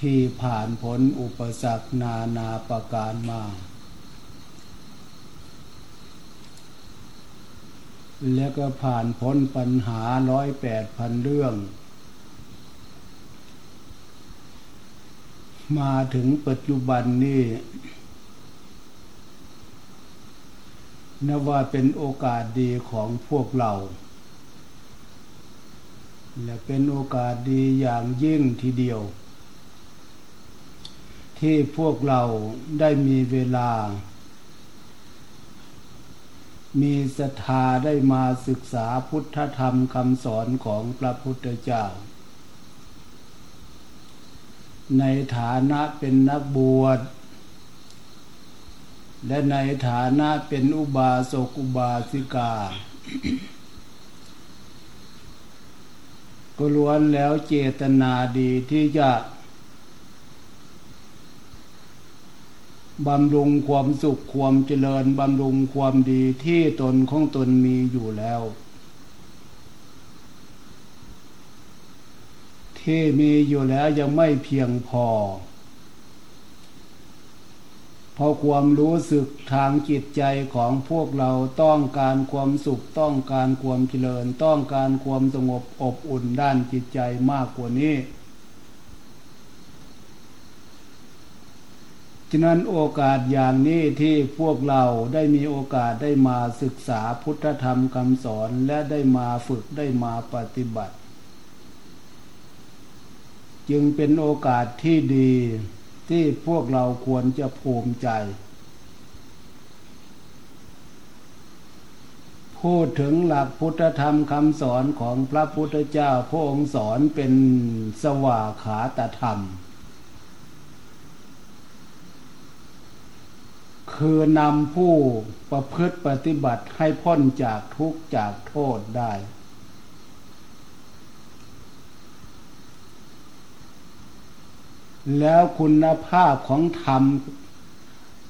ที่ผ่านผลอุปสรรคนานาประการมา แล้วก็ผ่านพ้นปัญหาร้อยแปดพันเรื่อง มาถึงปัจจุบันนี้นับว่าเป็นโอกาสดีของพวกเรา และเป็นโอกาสดีอย่างยิ่งทีเดียว ที่พวกเราได้มีเวลา มีศรัทธาได้มาศึกษาพุทธธรรมคำสอนของพระพุทธเจ้า ในฐานะเป็นนักบวช และในฐานะเป็นอุบาสกอุบาสิกา ก็ล้วนแล้วเจตนาดีที่จะ บำรุงความสุขความเจริญ บำรุงความดีที่ตนของตนมีอยู่แล้ว ที่มีอยู่แล้วยังไม่เพียงพอ เพราะความรู้สึกทางจิตใจของพวกเราต้องการความสุขต้องการความเจริญ ต้องการความสงบอบอุ่นด้านจิตใจมากกว่านี้ ฉะนั้นโอกาสอย่างนี้ที่พวกเราได้มีโอกาสได้มาศึกษาพุทธธรรมคำสอนและได้มาฝึกได้มาปฏิบัติ จึงเป็นโอกาสที่ดีที่พวกเราควรจะภูมิใจ พูดถึงหลักพุทธธรรมคำสอนของพระพุทธเจ้าพระองค์สอนเป็นสว่าขาตธรรม คือนำผู้ประพฤติปฏิบัติให้พ้นจากทุกข์จากโทษได้ แล้วคุณภาพของธรรม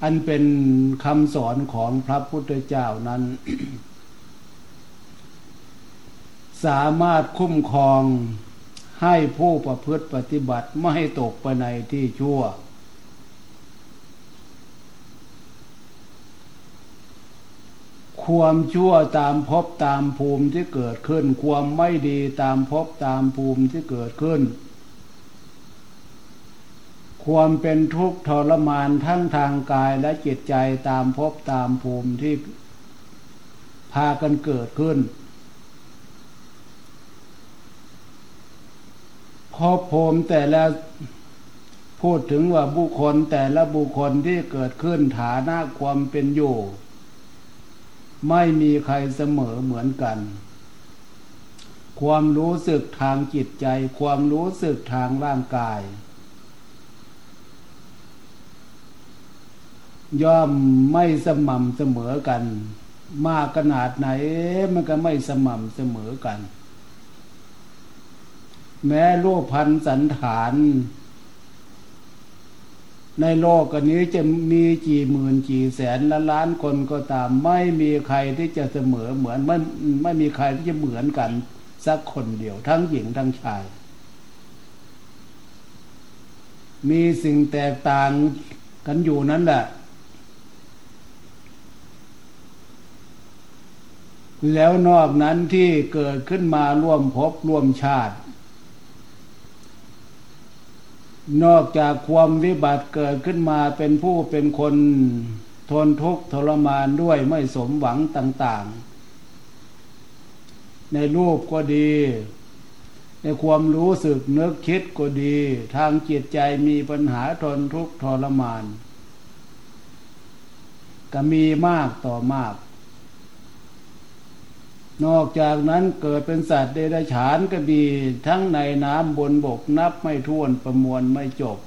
อันเป็นคำสอนของพระพุทธเจ้านั้น สามารถคุ้มครองให้ผู้ประพฤติปฏิบัติไม่ให้ตกไปในที่ชั่ว ความชั่วตามพบตามภูมิที่เกิดขึ้น ความไม่ดีตามพบตามภูมิที่เกิดขึ้น ความเป็นทุกข์ทรมานทั้งทางกายและจิตใจตามพบตามภูมิที่พากันเกิดขึ้นพอภูมิแต่ละพูดถึงว่าบุคคลแต่ละบุคคลที่เกิดขึ้นฐานะความเป็นอยู่ ไม่มีใครเสมอเหมือนกัน ความรู้สึกทางจิตใจ ความรู้สึกทางร่างกาย ย่อมไม่สม่ำเสมอกัน มากขนาดไหนมันก็ไม่สม่ำเสมอกัน แม้รูปพันสันฐาน ในโลกนี้จะมีกี่หมื่นกี่แสนละล้านคนก็ตาม ไม่มีใครที่จะเสมอเหมือนไม่ไม่มีใครที่จะเหมือนกัน สักคนเดียวทั้งหญิงทั้งชาย มีสิ่งแตกต่างกันอยู่นั้นแหละ แล้วนอกนั้นที่เกิดขึ้นมาร่วมพบร่วมชาติ นอกจากความวิบัติเกิดขึ้นมาเป็นผู้เป็นคนทนทุกข์ทรมานด้วยไม่สมหวังต่าง ๆ ในรูปก็ดี ในความรู้สึกนึกคิดก็ดี ทางจิตใจมีปัญหาทนทุกข์ทรมาน ก็มีมากต่อมาก นอกจากนั้นเกิดเป็นสัตว์เดรัจฉานก็ดีทั้งในน้ำบนบกนับไม่ถ้วนประมวลไม่จบ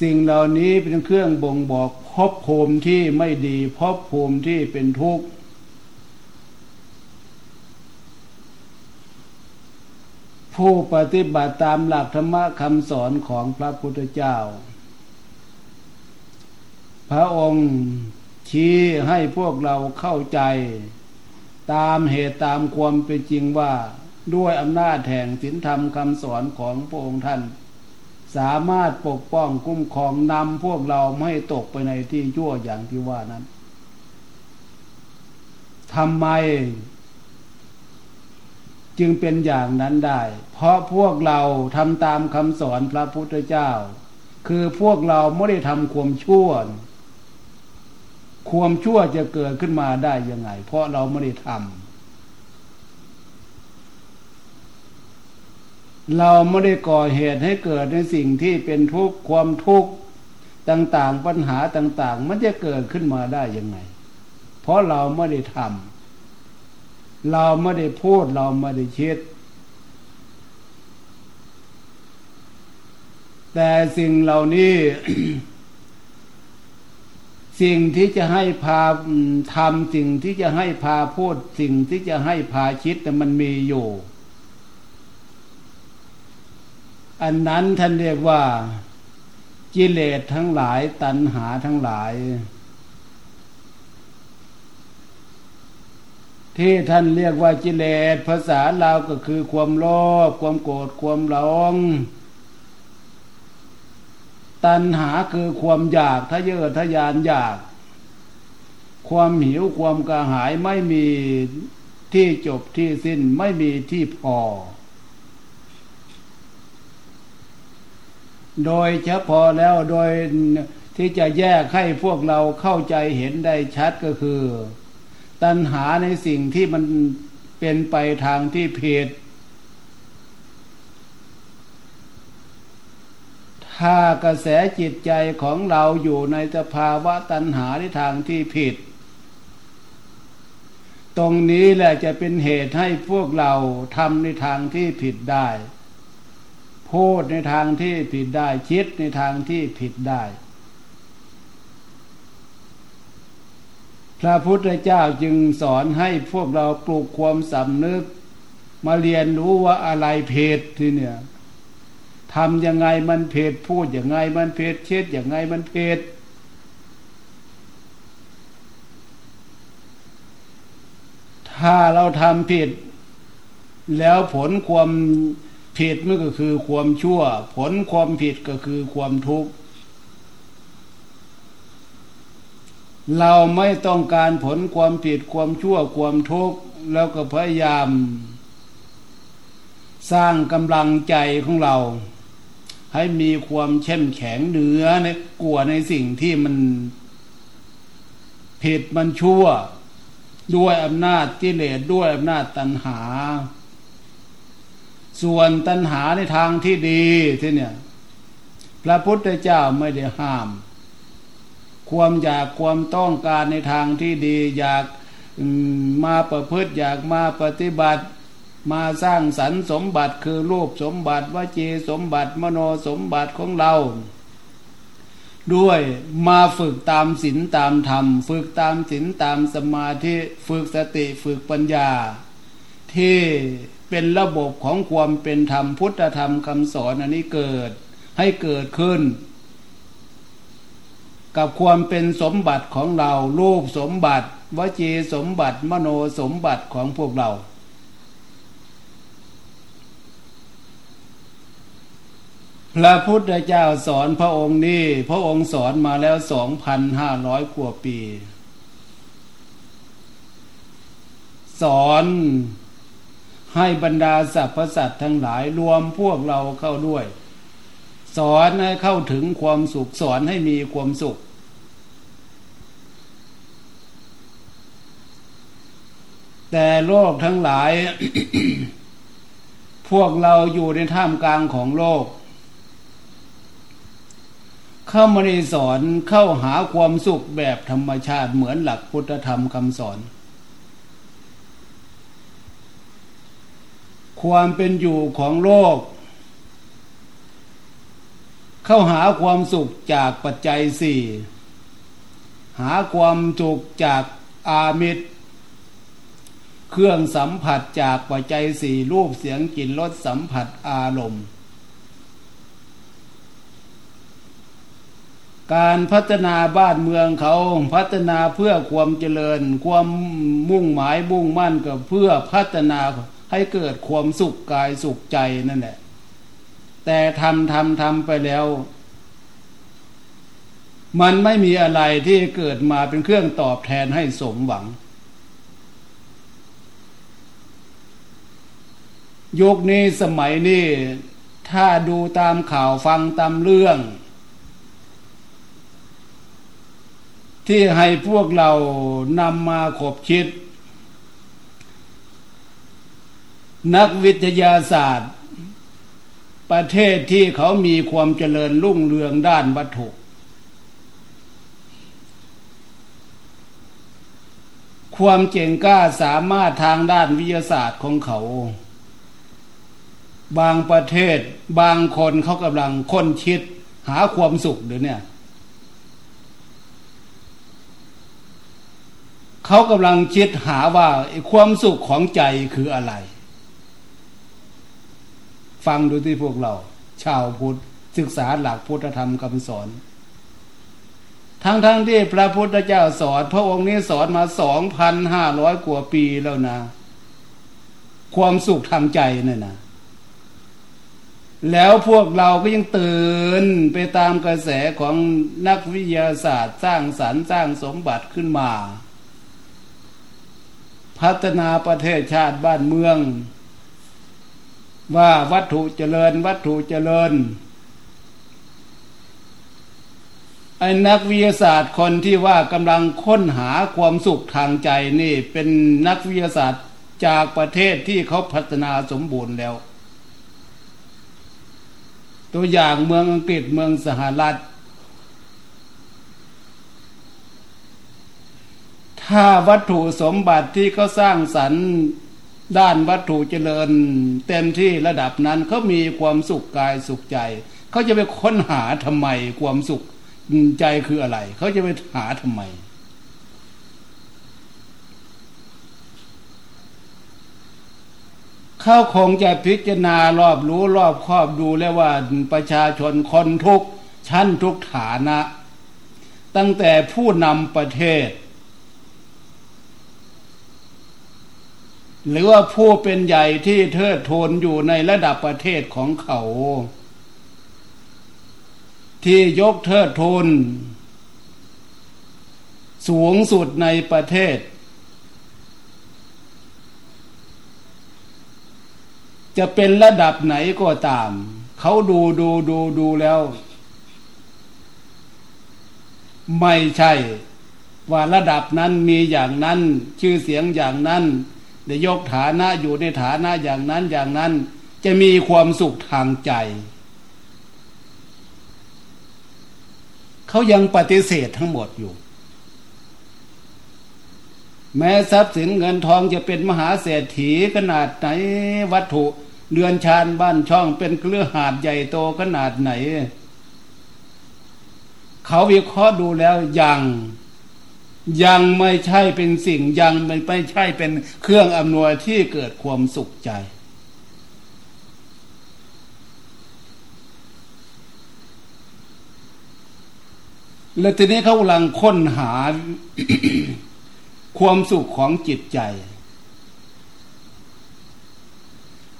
สิ่งเหล่านี้เป็นเครื่องบ่งบอกพบภูมิที่ไม่ดีพบภูมิที่เป็นทุกข์ผู้ปฏิบัติตามหลักธรรมคำสอนของพระพุทธเจ้า พระองค์ ชี้ให้พวกเราเข้าใจ ตามเหตุตามความเป็นจริงว่าด้วยอำนาจแห่งศีลธรรมคำสอนของพระองค์ท่าน สามารถปกป้องคุ้มครองนำพวกเราไม่ตกไปในที่ชั่วอย่างที่ว่านั้นทำไม จึงเป็นอย่างนั้นได้ เพราะพวกเราทำตามคำสอนพระพุทธเจ้า คือพวกเราไม่ได้ทำความชั่ว ความชั่วจะเกิดขึ้นมาได้ยังไง เพราะเราไม่ได้ทำเราไม่ได้ก่อเหตุให้เกิดในสิ่งที่เป็นทุกข์ความทุกข์ต่างๆ ปัญหาต่าง ๆ มันจะเกิดขึ้นมาได้ยังไง เพราะเราไม่ได้ทำเราไม่ได้พูดเราไม่ได้คิดแต่สิ่งเหล่านี้ สิ่งที่จะให้พาทำสิ่งที่จะให้พาพูดสิ่งที่จะให้พาคิดแต่มันมีอยู่ อันนั้นท่านเรียกว่ากิเลสทั้งหลายตัณหาทั้งหลาย ที่ท่านเรียกว่ากิเลสภาษาลาวก็คือความโลภความโกรธความหลง ตัณหาคือความอยากทะเยอทะยานอยาก ความหิวความกระหายไม่มีที่จบที่สิ้นไม่มีที่พอ โดยเฉพาะแล้วโดยที่จะแยกให้พวกเราเข้าใจเห็นได้ชัดก็คือ ตัณหาในสิ่งที่มันเป็นไปทางที่ผิด ถ้ากระแสจิตใจของเราอยู่ในสภาวะตัณหาในทางที่ผิด ตรงนี้แหละจะเป็นเหตุให้พวกเราทำในทางที่ผิดได้พูดในทางที่ผิดได้คิดในทางที่ผิดได้ พระพุทธเจ้าจึงสอนให้พวกเราปลูกความสำนึก มาเรียนรู้ว่าอะไรเพศทีเนี่ย ทำยังไงมันเพศพูดยังไงมันเพศเช็ดยังไงมันเพศถ้าเราทำผิด แล้วผลความผิดมันก็คือความชั่ว ผลความผิดก็คือความทุกข์เราไม่ต้องการผลความผิดความชั่วความทุกข์แล้วก็พยายาม สร้างกำลังใจของเรา ให้มีความเข้มแข็งเหนือในกลัวในสิ่งที่มันผิดมันชั่ว ด้วยอำนาจกิเลสด้วยอำนาจตัณหา ส่วนตัณหาในทางที่ดีที่เนี่ย พระพุทธเจ้าไม่ได้ห้าม ความอยากความต้องการในทางที่ดี อยากมาประพฤติอยากมาปฏิบัติ มาสร้างสรรสมบัติคือรูปสมบัติวจีสมบัติมโนสมบัติของเรา ด้วยมาฝึกตามศีลตามธรรม ฝึกตามศีลตามสมาธิฝึกสติฝึกปัญญา ที่เป็นระบบของความเป็นธรรมพุทธธรรมคำสอนอันนี้เกิดให้เกิดขึ้น กับความเป็นสมบัติของเรารูปสมบัติวจีสมบัติมโนสมบัติของพวกเรา พระพุทธเจ้าสอนพระองค์นี้พระองค์สอนมาแล้วสองพันห้าร้อยกว่าปี สอนให้บรรดาสรรพสัตว์ทั้งหลายรวมพวกเราเข้าด้วย สอนให้เข้าถึงความสุขสอนให้มีความสุข แต่โลกทั้งหลาย พวกเราอยู่ในท่ามกลางของโลก เข้ามาในสอนเข้าหาความสุขแบบธรรมชาติเหมือนหลักพุทธธรรมคำสอน ความเป็นอยู่ของโลก เข้าหาความสุขจากปัจจัยสี่หาความสุขจากอามิตร เครื่องสัมผัสจากปัจจัยสี่รูปเสียงกลิ่นรสสัมผัสอารมณ์ การพัฒนาบ้านเมืองเขาพัฒนาเพื่อความเจริญ ความมุ่งหมายมุ่งมั่นก็เพื่อพัฒนาให้เกิดความสุขกายสุขใจนั่นแหละ แต่ทำทำทำไปแล้ว มันไม่มีอะไรที่เกิดมาเป็นเครื่องตอบแทนให้สมหวัง ยุคนี้สมัยนี้ถ้าดูตามข่าวฟังตามเรื่อง ที่ให้พวกเรานำมาขบคิด นักวิทยาศาสตร์ ประเทศที่เขามีความเจริญรุ่งเรืองด้านวัตถุ ความเจ๋งกล้าสามารถทางด้านวิทยาศาสตร์ของเขา บางประเทศบางคนเขากำลังค้นคิดหาความสุขเดี๋ยวนี้ เขากำลังคิดหาว่าความสุขของใจคืออะไร ฟังดูที่พวกเรา ชาวพุทธศึกษาหลักพุทธธรรมคำสอน ทั้งๆทที่พระพุทธเจ้าสอน พระองค์นี้สอนมาสองพันห้าร้อยกว่าปีแล้วนะ ความสุขทางใจนี่นนะแล้วพวกเราก็ยังตื่นไปตามกระแสของนักวิทยาศาสตร์ สร้างสรรค์สร้างสมบัติขึ้นมา พัฒนาประเทศชาติบ้านเมือง ว่าวัตถุเจริญวัตถุเจริญไอ้นักวิทยาศาสตร์คนที่ว่ากำลังค้นหาความสุขทางใจนี่ เป็นนักวิทยาศาสตร์จากประเทศที่เขาพัฒนาสมบูรณ์แล้ว ตัวอย่างเมืองอังกฤษเมืองสหรัฐ ถ้าวัตถุสมบัติที่เขาสร้างสรรค์ด้านวัตถุเจริญ เต็มที่ระดับนั้นเขามีความสุขกายสุขใจเขาจะไปค้นหาทำไมความสุขใจคืออะไรเขาจะไปหาทำไม เขาคงจะพิจารณารอบรู้รอบครอบดูแล้วว่าประชาชนคนทุกชั้นทุกฐานะ ตั้งแต่ผู้นำประเทศ หรือว่าผู้เป็นใหญ่ที่เทิดทูนอยู่ในระดับประเทศของเขา ที่ยกเทิดทูนสูงสุดในประเทศ จะเป็นระดับไหนก็ตาม เขาดูดูดูดูแล้ว ไม่ใช่ ว่าระดับนั้นมีอย่างนั้น ชื่อเสียงอย่างนั้น ได้ยกฐานะอยู่ในฐานะอย่างนั้นอย่างนั้น จะมีความสุขทางใจ เขายังปฏิเสธทั้งหมดอยู่ แม้ทรัพย์สินเงินทองจะเป็นมหาเศรษฐีขนาดไหนวัตถุเดือนชานบ้านช่องเป็นเครือหาดใหญ่โตขนาดไหน เขาวิเคราะห์ดูแล้วยัง ยังไม่ใช่เป็นสิ่งยังไม่ใช่เป็นเครื่องอำนวยที่เกิดความสุขใจ และทีนี้เขากำลังค้นหาความสุขของจิตใจ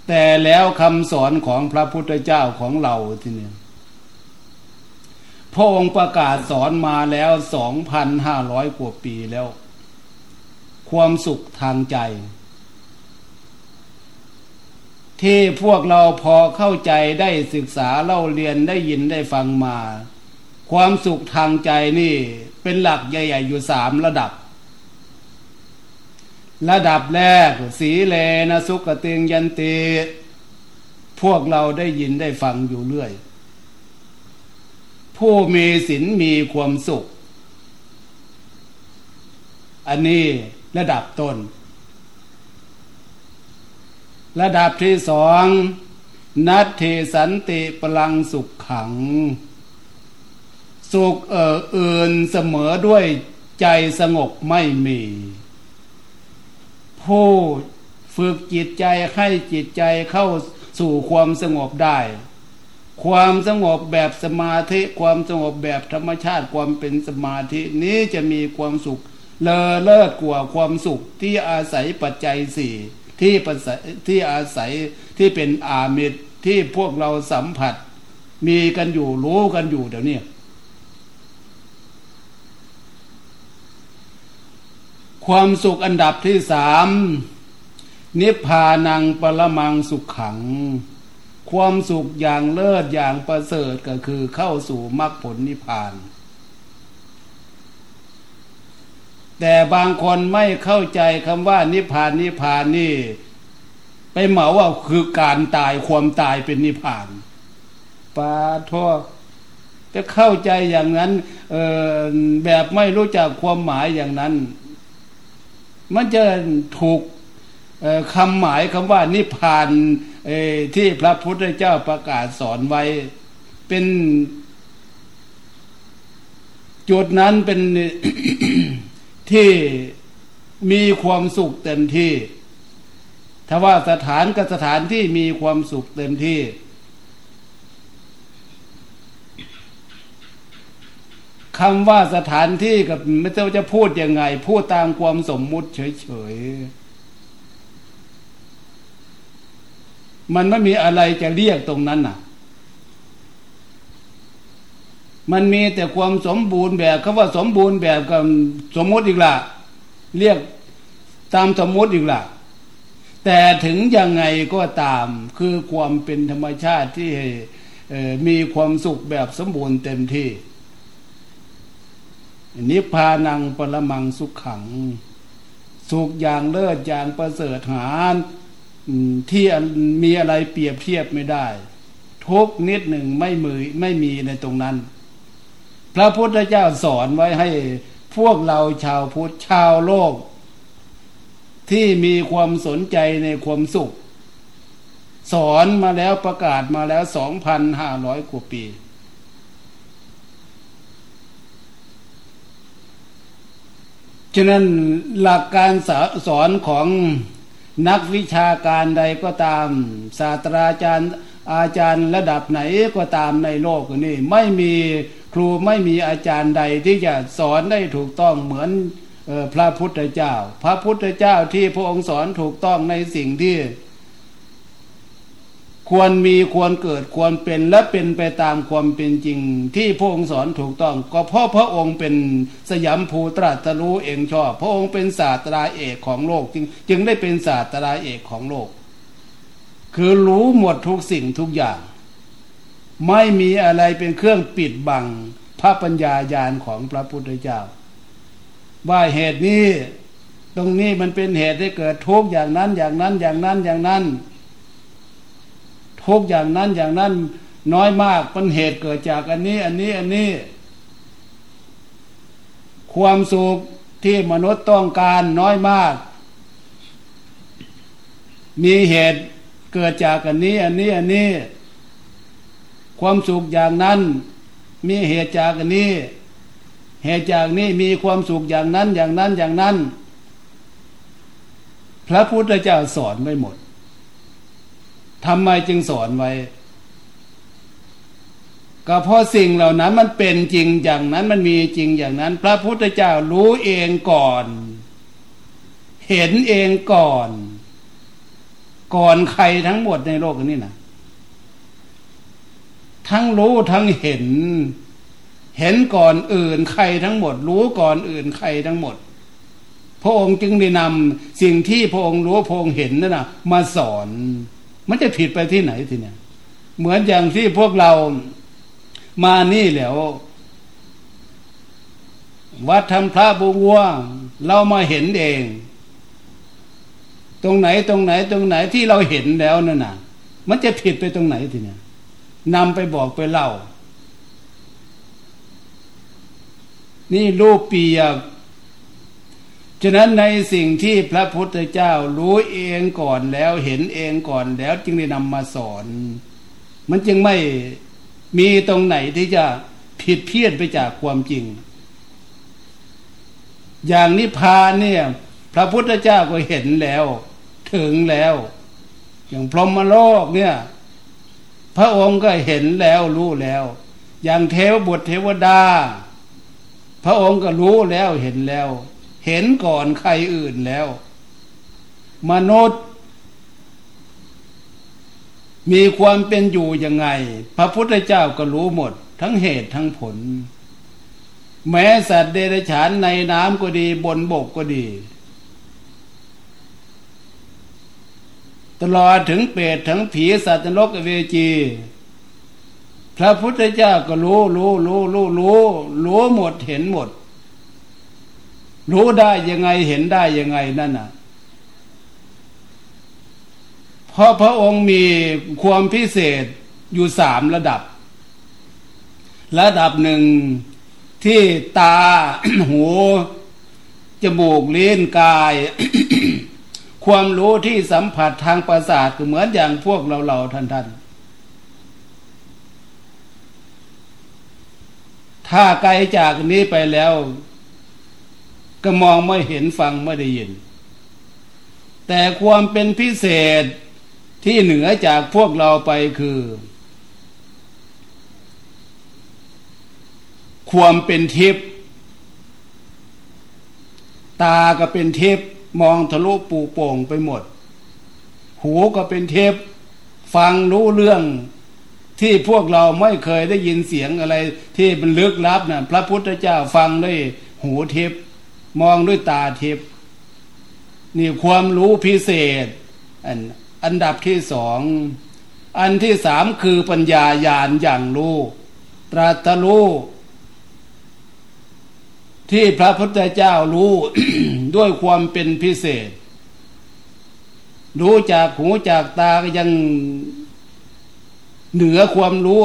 แต่แล้วคำสอนของพระพุทธเจ้าของเราทีนี้ พระองค์ประกาศสอนมาแล้วสองพันห้าร้อยกว่าปีแล้ว ความสุขทางใจ ที่พวกเราพอเข้าใจได้ศึกษาเล่าเรียนได้ยินได้ฟังมา ความสุขทางใจนี่เป็นหลักใหญ่ๆอยู่สามระดับ ระดับแรก สีเลนะสุกติงยันติ พวกเราได้ยินได้ฟังอยู่เรื่อย ผู้มีศีลมีความสุข อันนี้ระดับต้น ระดับที่สองนัตเทสันติพลังสุขขัง สุขเอ่ออื่นเสมอด้วยใจสงบไม่มี ผู้ฝึกจิตใจให้จิตใจเข้าสู่ความสงบได้ ความสงบแบบสมาธิความสงบแบบธรรมชาติความเป็นสมาธินี้จะมีความสุขเลอเลิศกว่าความสุขที่อาศัยปัจจัยสี่ที่ประที่อาศัยที่เป็นอามิตรที่พวกเราสัมผัส มีกันอยู่รู้กันอยู่เดี๋ยวนี้ความสุขอันดับที่สามนิพพานังปรมังสุขขัง ความสุขอย่างเลิศอย่างประเสริฐก็คือเข้าสู่มรรคผลนิพพาน แต่บางคนไม่เข้าใจคำว่านิพพานนิพพานนี่ ไปเหมาว่าคือการตายความตายเป็นนิพพานปาทอจะเข้าใจอย่างนั้นแบบไม่รู้จักความหมายอย่างนั้น มันจะถูกคำหมายคำว่านิพพาน ที่พระพุทธเจ้าประกาศสอนไว้ เป็นจุดนั้นเป็นที่มีความสุขเต็มที่ ถ้าว่าสถานกับสถานที่มีความสุขเต็มที่ คำว่าสถานที่กับไม่รู้จะพูดยังไง พูดตามความสมมุติเฉยๆ มันไม่มีอะไรจะเรียกตรงนั้นน่ะ มันมีแต่ความสมบูรณ์แบบคาว่าสมบูรณ์แบบกับสมมติอีกละเรียกตามสมมติอีกละแต่ถึงยังไงก็ตามคือความเป็นธรรมชาติที่มีความสุขแบบสมบูรณ์เต็มที่นิพพานังปรมังสุขขัง สุขอย่างเลิศอย่างประเสริฐหาน ที่มีอะไรเปรียบเทียบไม่ได้ ทุกนิดหนึ่งไม่มือไม่มีในตรงนั้น พระพุทธเจ้าสอนไว้ให้พวกเราชาวพุทธชาวโลก ที่มีความสนใจในความสุข สอนมาแล้วประกาศมาแล้วสองพันห้าร้อยกว่าปีฉะนั้นหลักการสอนของ นักวิชาการใดก็ตาม ศาสตราจารย์อาจารย์ระดับไหนก็ตามในโลกนี้ไม่มีครูไม่มีอาจารย์ใดที่จะสอนได้ถูกต้องเหมือนพระพุทธเจ้า พระพุทธเจ้าที่พระองค์สอนถูกต้องในสิ่งที่ ควรมีควรเกิดควรเป็นและเป็นไปตามความเป็นจริง ที่พระองค์สอนถูกต้อง ก็เพราะพระองค์เป็นสยามภูตรัสรู้เองชอบ พระองค์เป็นศาสตราเอกของโลกจึงจึงได้เป็นศาสตราเอกของโลก คือรู้หมดทุกสิ่งทุกอย่าง ไม่มีอะไรเป็นเครื่องปิดบังพระปัญญาญาณของพระพุทธเจ้า ว่าเหตุนี้ตรงนี้มันเป็นเหตุให้เกิดทุกข์อย่างนั้นอย่างนั้นอย่างนั้นอย่างนั้น ทุกอย่างนั้นอย่างนั้นน้อยมากเป็นเหตุเกิดจากอันนี้ อันนี้อันนี้ ความสุขที่มนุษย์ต้องการน้อยมาก มีเหตุเกิดจากอันนี้ อันนี้อันนี้ ความสุขอย่างนั้น มีเหตุจากอันนี้ เหตุจากนี้มีความสุขอย่างนั้นอย่างนั้นอย่างนั้น พระพุทธเจ้าสอนไว้หมด ทำไมจึงสอนไว้ ก็เพราะสิ่งเหล่านั้นมันเป็นจริงอย่างนั้นมันมีจริงอย่างนั้น พระพุทธเจ้ารู้เองก่อน เห็นเองก่อน ก่อนใครทั้งหมดในโลกนี้นะทั้งรู้ทั้งเห็น เห็นก่อนอื่นใครทั้งหมด รู้ก่อนอื่นใครทั้งหมด พระองค์จึงได้นำสิ่งที่พระองค์รู้พระองค์เห็นนั่นนะมาสอน มันจะผิดไปที่ไหนทีเนี่ย เหมือนอย่างที่พวกเรามานี่แล้ววัดทำพระบุวัวเรามาเห็นเอง ตรงไหนตรงไหนตรงไหนที่เราเห็นแล้วนั่นน่ะ มันจะผิดไปตรงไหนทีเนี่ยนำไปบอกไปเล่า นี่รูปเปียก ฉะนั้นในสิ่งที่พระพุทธเจ้ารู้เองก่อนแล้วเห็นเองก่อนแล้วจึงได้นำมาสอน มันจึงไม่มีตรงไหนที่จะผิดเพี้ยนไปจากความจริง อย่างนิพพานเนี่ย พระพุทธเจ้าก็เห็นแล้ว ถึงแล้ว อย่างพรหมโลกเนี่ย พระองค์ก็เห็นแล้วรู้แล้ว อย่างเทวบุตรเทวดา พระองค์ก็รู้แล้วเห็นแล้ว เห็นก่อนใครอื่นแล้ว มนุษย์ มีความเป็นอยู่ยังไง พระพุทธเจ้าก็รู้หมด ทั้งเหตุทั้งผล แม้สัตว์เดรัจฉานในน้ำก็ดีบนบกก็ดี ตลอดถึงเปรตทั้งผีสัตว์นรกเวจีพระพุทธเจ้าก็รู้รู้รู้รู้รู้รู้หมดเห็นหมด รู้ได้ยังไงเห็นได้ยังไงนั่นน่ะ เพราะพระองค์มีความพิเศษอยู่สามระดับ ระดับหนึ่งที่ตาหูจมูกลิ้นกาย ความรู้ที่สัมผัสทางประสาทก็เหมือนอย่างพวกเราเราท่านท่านถ้าไกลจากนี้ไปแล้ว ก็มองไม่เห็นฟังไม่ได้ยิน แต่ความเป็นพิเศษที่เหนือจากพวกเราไปคือ ความเป็นทิพย์ตาก็เป็นเทพมองทะลุปูโป่งไปหมด หูก็เป็นเทพฟังรู้เรื่องที่พวกเราไม่เคยได้ยินเสียงอะไร ที่มันลึกลับนะ่ะ พระพุทธเจ้าฟังด้วยหูเทพ มองด้วยตาเทพย์นี่ความรู้พิเศษ อันอันดับที่สองอันที่สามคือปัญญาญาณอย่างรู้ตรัสรู้ที่พระพุทธเจ้ารู้ด้วยความเป็นพิเศษ รู้จากหูจากตาก็ยังเหนือความรู้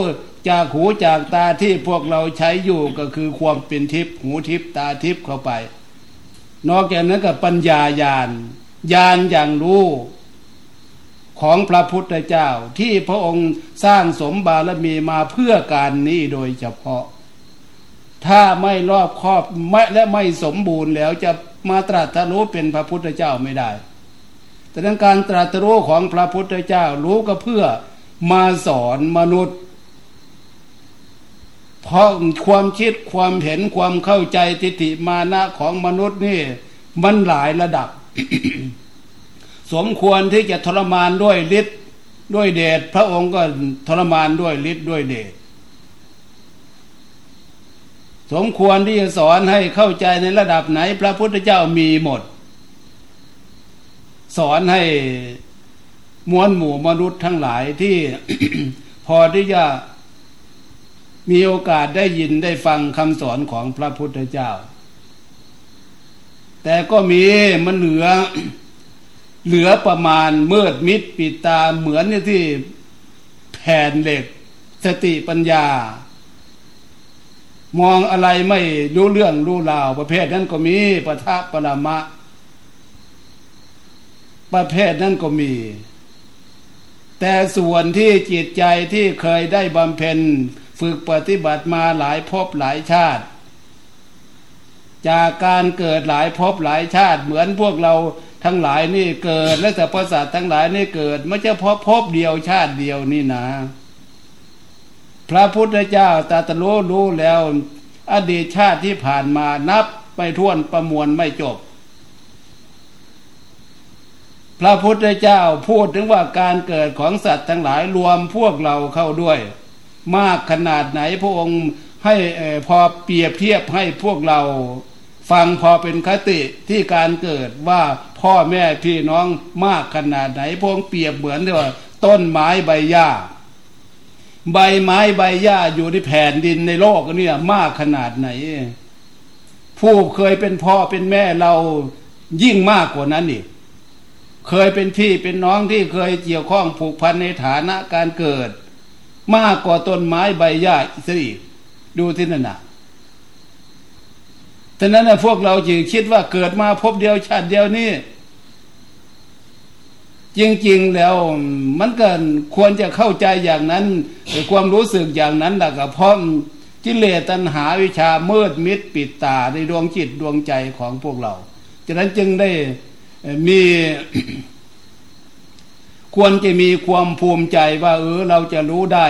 จากหูจากตาที่พวกเราใช้อยู่ก็คือความเป็นทิพย์หูทิพย์ตาทิพย์เข้าไป นอกจากนั้นก็ปัญญาญาณญาณอย่างรู้ของพระพุทธเจ้าที่พระองค์สร้างสมบารมีมาเพื่อการนี้โดยเฉพาะ ถ้าไม่รอบครอบไม่และไม่สมบูรณ์แล้วจะมาตรัสรู้เป็นพระพุทธเจ้าไม่ได้ แต่ดังการตรัสรู้ของพระพุทธเจ้ารู้ก็เพื่อมาสอนมนุษย์ เพราะความคิดความเห็นความเข้าใจทิฏฐิมานะของมนุษย์นี่ มันหลายระดับ สมควรที่จะทรมานด้วยฤทธิ์ด้วยเดชพระองค์ก็ทรมานด้วยฤทธิ์ด้วยเดชสมควรที่จะสอนให้เข้าใจในระดับไหน พระพุทธเจ้ามีหมด สอนให้มวลหมู่มนุษย์ทั้งหลายที่พอที่จะ มีโอกาสได้ยินได้ฟังคำสอนของพระพุทธเจ้า แต่ก็มีมันเหลือ เหลือประมาณเมืดมิดปิดตาเหมือนที่แผ่นเหล็ก สติปัญญา มองอะไรไม่รู้เรื่องรู้ราวประเภทนั้นก็มีปะทะปรมะ ประเภทนั้นก็มี แต่ส่วนที่จิตใจที่เคยได้บำเพ็ญ ฝึกปฏิบัติมาหลายภพหลายชาติ จากการเกิดหลายภพหลายชาติ เหมือนพวกเราทั้งหลายนี่เกิดและสรรพสัตว์ทั้งหลายนี่เกิด ไม่ใช่เพราะพเดียวชาติเดียวนี่นะ พระพุทธเจ้าตาตะโลรู้แล้ว อดีตชาติที่ผ่านมานับไปท่วนประมวลไม่จบพระพุทธเจ้าพูดถึงว่าการเกิดของสัตว์ทั้งหลายรวมพวกเราเข้าด้วย มากขนาดไหนพระองค์ให้พอเปรียบเทียบให้พวกเราฟังพอเป็นคติที่การเกิดว่าพ่อแม่พี่น้องมากขนาดไหนพงเปรียบเหมือนว่า ต้นไม้ใบหญ้า ใบไม้ใบหญ้าอยู่ในแผ่นดินในโลกเนี่ยมากขนาดไหน ผู้เคยเป็นพ่อเป็นแม่เรายิ่งมากกว่านั้นอีกเคยเป็นพี่เป็นน้องที่เคยเกี่ยวข้องผูกพันในฐานะการเกิด มากกว่าต้นไม้ใบหญ้าอีกดูที่นั่นนะฉะนั้นนะพวกเราจึงคิดว่าเกิดมาพบเดียวชาติเดียวนี่จริงๆแล้วมันก็ควรจะเข้าใจอย่างนั้นความรู้สึกอย่างนั้นแหละก็เพราะกิเลสตัณหาวิชาเมืดมิดปิดตาในดวงจิตดวงใจของพวกเรา ฉะนั้นจึงได้มี ควรจะมีความภูมิใจว่าเออเราจะรู้ได้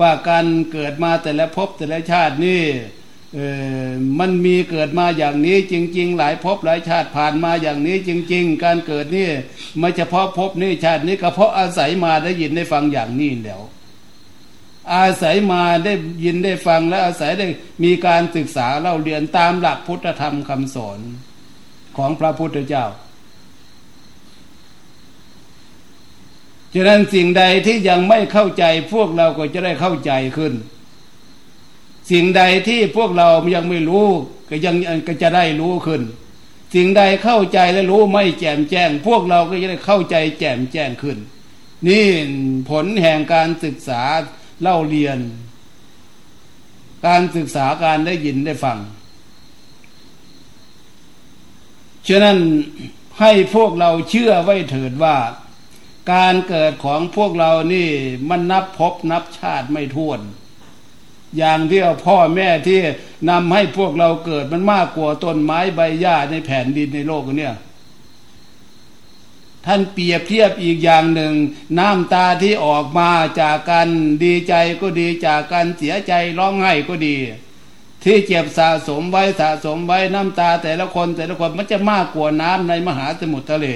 ว่าการเกิดมาแต่ละภพแต่ละชาตินี่เออมันมีเกิดมาอย่างนี้จริง ๆ หลายภพหลายชาติผ่านมาอย่างนี้จริง ๆ การเกิดนี่ไม่เฉพาะภพนี้ชาตินี้ก็เพราะอาศัยมาได้ยินได้ฟังอย่างนี้แล้วอาศัยมาได้ยินได้ฟังและอาศัยได้มีการศึกษาเล่าเรียนตามหลักพุทธธรรมคำสอนของพระพุทธเจ้า ฉะนั้นสิ่งใดที่ยังไม่เข้าใจพวกเราก็จะได้เข้าใจขึ้น สิ่งใดที่พวกเรายังไม่รู้ก็ยังก็จะได้รู้ขึ้น สิ่งใดเข้าใจและรู้ไม่แจ่มแจ้ง พวกเราก็จะได้เข้าใจแจ่มแจ้งขึ้น นี่ผลแห่งการศึกษาเล่าเรียน การศึกษาการได้ยินได้ฟังฉะนั้นให้พวกเราเชื่อไว้เถิดว่า การเกิดของพวกเรานี่มันนับพบนับชาติไม่ท้วน อย่างที่พ่อแม่ที่นำให้พวกเราเกิดมันมากกว่าต้นไม้ใบหญ้าในแผ่นดินในโลกเนี่ยท่านเปรียบเทียบอีกอย่างหนึ่ง น้ำตาที่ออกมาจากกันดีใจก็ดีจากกันเสียใจร้องไห้ก็ดี ที่เจ็บสะสมไว้สะสมไว้น้ำตาแต่ละคนแต่ละคนมันจะมากกว่าน้ำในมหาสมุทรทะเล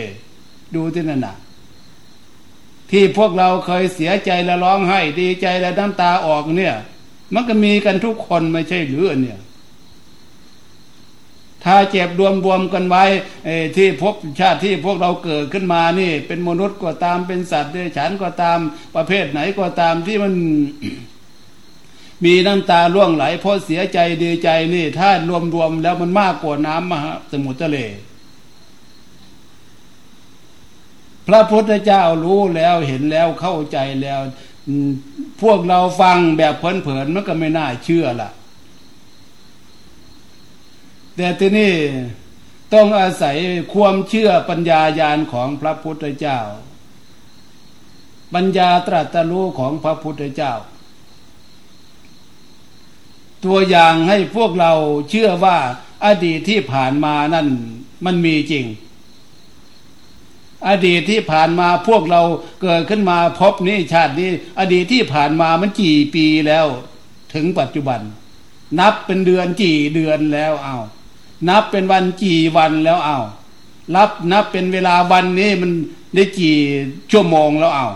ดูที่นั่นนะ ที่พวกเราเคยเสียใจและร้องไห้ดีใจและน้ำตาออกเนี่ย มันก็มีกันทุกคนไม่ใช่หรือเนี่ย ถ้าเจ็บรวมรวมกันไว้ที่พบชาติที่พวกเราเกิดขึ้นมานี่ เป็นมนุษย์ก็ตามเป็นสัตว์เดรัจฉานก็ตามประเภทไหนก็ตามที่มันมีน้ำตาล่วงไหลเพราะเสียใจดีใจนี่ ถ้ารวมรวมแล้วมันมากกว่าน้ำมหาสมุทรทะเล พระพุทธเจ้ารู้แล้วเห็นแล้วเข้าใจแล้ว พวกเราฟังแบบเพลินๆมันก็ไม่น่าเชื่อละแต่ที่นี่ต้องอาศัยความเชื่อปัญญาญาณของพระพุทธเจ้า ปัญญาตรัสรู้ของพระพุทธเจ้า ตัวอย่างให้พวกเราเชื่อว่าอดีตที่ผ่านมานั่นมันมีจริง อดีตที่ผ่านมาพวกเราเกิดขึ้นมาพบนี้ชาตินี้ อดีตที่ผ่านมามันกี่ปีแล้ว ถึงปัจจุบัน นับเป็นเดือนกี่เดือนแล้วเอานับเป็นวันกี่วันแล้วเอารับนับเป็นเวลาวันนี้มันได้กี่ชั่วโมงแล้วเอา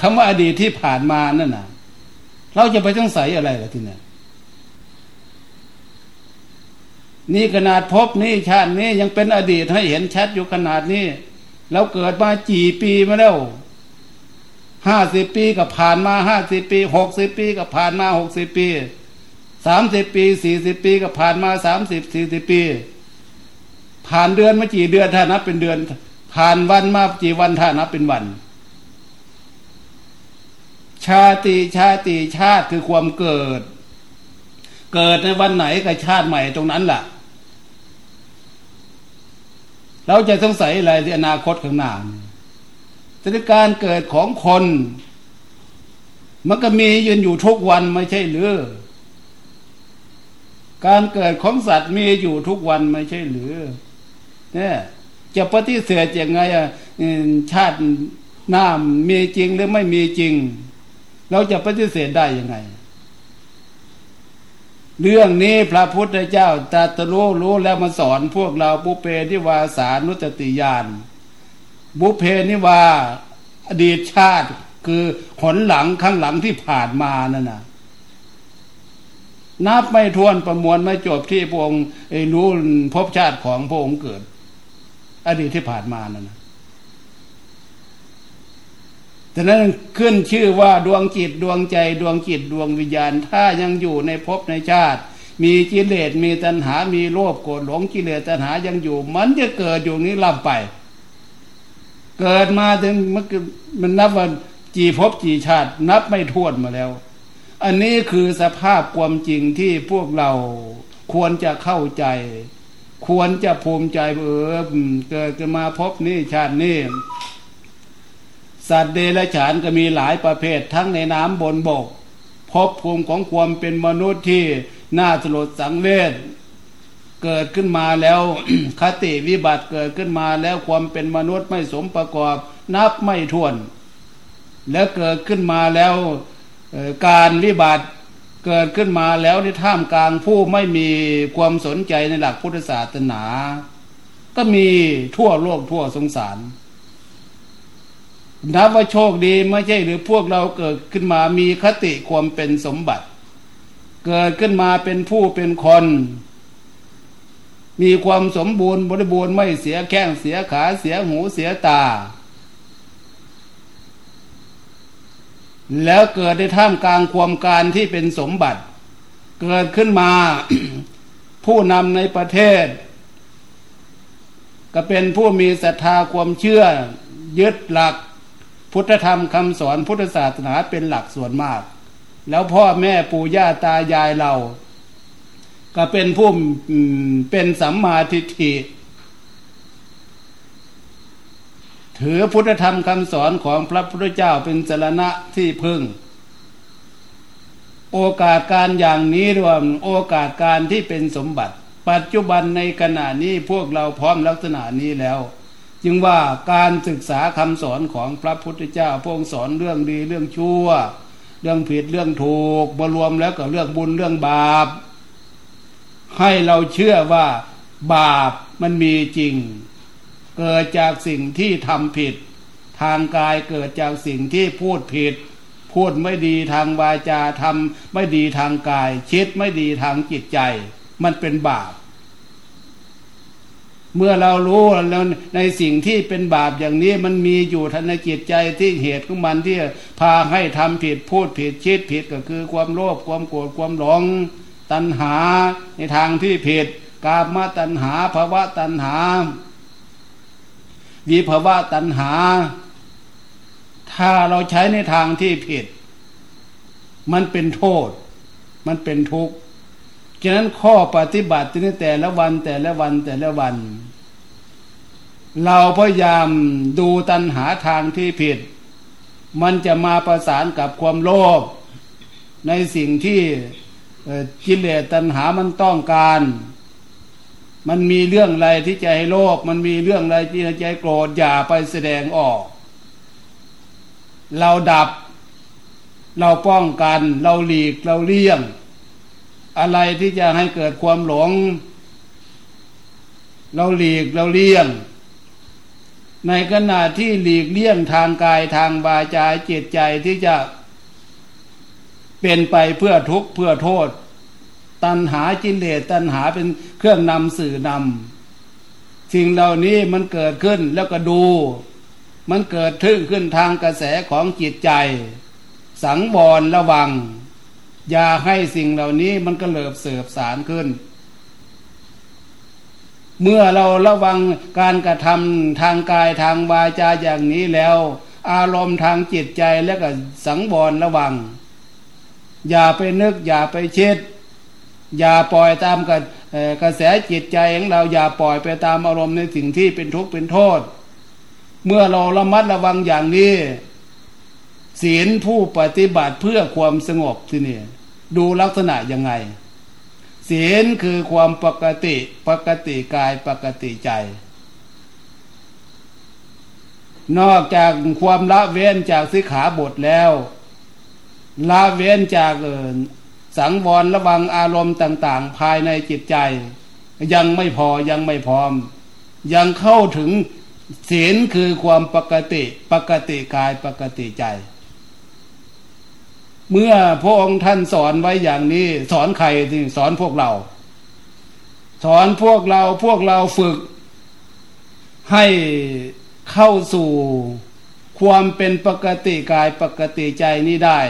คำว่าอดีตที่ผ่านมานั่นน่ะ เราจะไปสงสัยอะไรล่ะทีนี้ นี่ขนาดพบนี่ชาตินี้ยังเป็นอดีตให้เห็นชัดอยู่ขนาดนี้เราเกิดมากี่ปีมาแล้วห้าสิบปีก็ผ่านมาห้าสิบปีหกสิบปีก็ผ่านมาหกสิบปีสามสิบปีสี่สิบปีก็ผ่านมาสามสิบสี่สิบปี ผ่านเดือนมากี่เดือนถ้านับเป็นเดือน ผ่านวันมากี่วันถ้านับเป็นวัน ชาติชาติชาติคือความเกิด เกิดในวันไหนกับชาติใหม่ตรงนั้นแหละ เราจะสงสัยอะไรในอนาคตข้างหน้าสถานการเกิดของคน มันก็มียืนอยู่ทุกวันไม่ใช่หรือ การเกิดของสัตว์มีอยู่ทุกวันไม่ใช่หรือเนี่ยจะปฏิเสธยังไงอะชาติหน้ามีจริงหรือไม่มีจริง เราจะปฏิเสธได้ยังไง เรื่องนี้พระพุทธเจ้าตรัสรู้รู้แล้วมาสอนพวกเราบุเพนิวาสานุตติยาน บุเพนิวาอดีตชาติคือหนหลังข้างหลังที่ผ่านมานั่นนะนับไม่ทวนประมวลไม่จบที่พระองค์รู้พบชาติของพระองค์เกิด อดีตที่ผ่านมานั่นนะ ฉะนั้นขึ้นชื่อว่าดวงจิตดวงใจดวงจิตดวงวิญญาณ ถ้ายังอยู่ในภพในชาติ มีกิเลสมีตัณหา มีโลภโกรธหลงกิเลสตัณหายังอยู่ มันจะเกิดอยู่นี้ล่ำไป เกิดมาถึงมันมันนับว่าจีภพจีชาติ นับไม่ท้วนมาแล้ว อันนี้คือสภาพความจริงที่พวกเราควรจะเข้าใจ ควรจะภูมิใจเออเกิดมาพบนี้ชาตินี้ สัตว์เดรัจฉานก็มีหลายประเภททั้งในน้ำบนบกพบภูมิของความเป็นมนุษย์ที่น่าสลดสังเวชเกิดขึ้นมาแล้วคติวิบัติเกิดขึ้นมาแล้วความเป็นมนุษย์ไม่สมประกอบ นับไม่ถ้วน แล้วเกิดขึ้นมาแล้วการวิบัติเกิดขึ้นมาแล้วในท่ามกลางผู้ไม่มีความสนใจในหลักพุทธศาสนา ก็มีทั่วโลกทั่วสงสาร นับว่าโชคดีไม่ใช่หรือพวกเราเกิดขึ้นมามีคติความเป็นสมบัติ เกิดขึ้นมาเป็นผู้เป็นคน มีความสมบูรณ์บริบูรณ์ไม่เสียแข้งเสียขาเสียหูเสียตา แล้วเกิดในท่ามกลางความการที่เป็นสมบัติ เกิดขึ้นมาผู้นำในประเทศ ก็เป็นผู้มีศรัทธาความเชื่อยึดหลัก พุทธธรรมคำสอนพุทธศาสนาเป็นหลักส่วนมาก แล้วพ่อแม่ปู่ย่าตายายเรา ก็เป็นผู้เป็นสัมมาทิฏฐิถือพุทธธรรมคำสอนของพระพุทธเจ้าเป็นสรณะที่พึ่ง โอกาสการอย่างนี้รวมโอกาสการที่เป็นสมบัติ ปัจจุบันในขณะนี้พวกเราพร้อมลักษณะนี้แล้ว จึงว่าการศึกษาคำสอนของพระพุทธเจ้าพงสอนเรื่องดีเรื่องชั่ว เรื่องผิดเรื่องถูกมารวมแล้วก็เรื่องบุญเรื่องบาป ให้เราเชื่อว่าบาปมันมีจริง เกิดจากสิ่งที่ทำผิด ทางกายเกิดจากสิ่งที่พูดผิด พูดไม่ดีทางวาจาทำไม่ดีทางกาย คิดไม่ดีทางจิตใจ มันเป็นบาป เมื่อเรารู้แล้วในสิ่งที่เป็นบาปอย่างนี้มันมีอยู่ทันในจิตใจที่เหตุของมันที่พาให้ทำผิดพูดผิดคิดผิดก็คือความโลภความโกรธความหลงตัณหาในทางที่ผิดกามาตัณหาภาวะตัณหา วิภาวะตัณหา ถ้าเราใช้ในทางที่ผิด มันเป็นโทษ มันเป็นทุกข์ฉะนั้นข้อปฏิบัติในแต่ละวันแต่ละวันแต่ละวัน เราพยายามดูตัณหาทางที่ผิด มันจะมาประสานกับความโลภในสิ่งที่กิเลสตัณหามันต้องการ มันมีเรื่องอะไรที่จะให้โลภมันมีเรื่องอะไรที่จะให้โกรธอย่าไปแสดงออก เราดับ เราป้องกัน เราหลีกเราเลี่ยง อะไรที่จะให้เกิดความหลง เราหลีกเราเลี่ยง ในขณะที่หลีกเลี่ยงทางกายทางบาจาจิตใจที่จะเป็นไปเพื่อทุกข์เพื่อโทษ ตัณหาจิเลสตัณหาเป็นเครื่องนำสื่อนำสิ่งเหล่านี้มันเกิดขึ้นแล้วก็ดู มันเกิดทึ่งขึ้นทางกระแสของจิตใจ สังวรระวัง อย่าให้สิ่งเหล่านี้มันก็เลิบเสือบสารขึ้น เมื่อเราระวังการกระทำทางกายทางวาจาอย่างนี้แล้ว อารมณ์ทางจิตใจแล้วก็สังวรระวัง อย่าไปนึกอย่าไปเช็ดอย่าปล่อยตามกับกระแสจิตใจของเราอย่าปล่อยไปตามอารมณ์ในสิ่งที่เป็นทุกข์เป็นโทษ เมื่อเราระมัดระวังอย่างนี้ ศีลผู้ปฏิบัติเพื่อความสงบที่นี่ดูลักษณะยังไง ศีลคือความปกติปกติกายปกติใจ นอกจากความละเว้นจากสิขาบทแล้ว ละเว้นจากสังวรระวังอารมณ์ต่าง ๆ ภายในจิตใจ ยังไม่พอยังไม่พร้อม ยังเข้าถึงศีลคือความปกติปกติกายปกติใจ เมื่อพระองค์ท่านสอนไว้อย่างนี้ สอนใครที่สอนพวกเรา สอนพวกเราพวกเราฝึก ให้เข้าสู่ความเป็นปกติกายปกติใจนี้ได้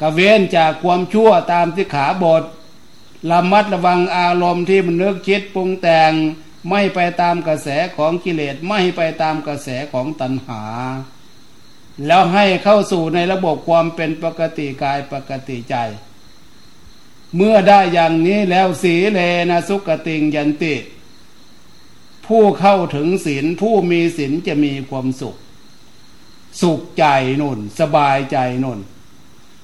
กระเว้นจากความชั่วตามที่ขาบทระมัดระวังอารมณ์ที่มันนึกคิดปรุงแต่ง ไม่ไปตามกระแสของกิเลสไม่ไปตามกระแสของตัณหา แล้วให้เข้าสู่ในระบบความเป็นปกติกายปกติใจ เมื่อได้อย่างนี้แล้วสีเลนะสุกติงยันติ ผู้เข้าถึงศีลผู้มีศีลจะมีความสุข สุขใจนุ่น สบายใจนุ่น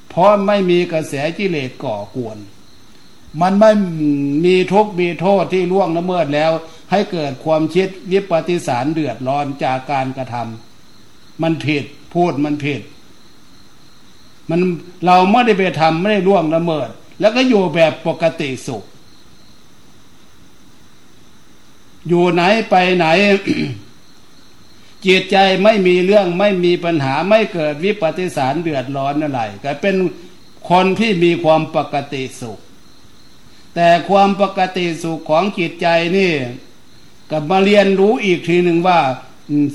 เพราะไม่มีกระแสกิเลสก่อกวน มันไม่มีทุกข์มีโทษที่ล่วงละเมิดแล้ว ให้เกิดความคิดวิปฏิสารเดือดร้อนจากการกระทำมันผิด พูดมันผิด มันเราไม่ได้ไปทำไม่ได้ล่วงละเมิด แล้วก็อยู่แบบปกติสุข อยู่ไหนไปไหนจิตใจไม่มีเรื่องไม่มีปัญหาไม่เกิดวิปฏิสารเดือดร้อนอะไรก็เป็นคนที่มีความปกติสุข แต่ความปกติสุขของจิตใจนี่กับมาเรียนรู้อีกทีหนึ่งว่า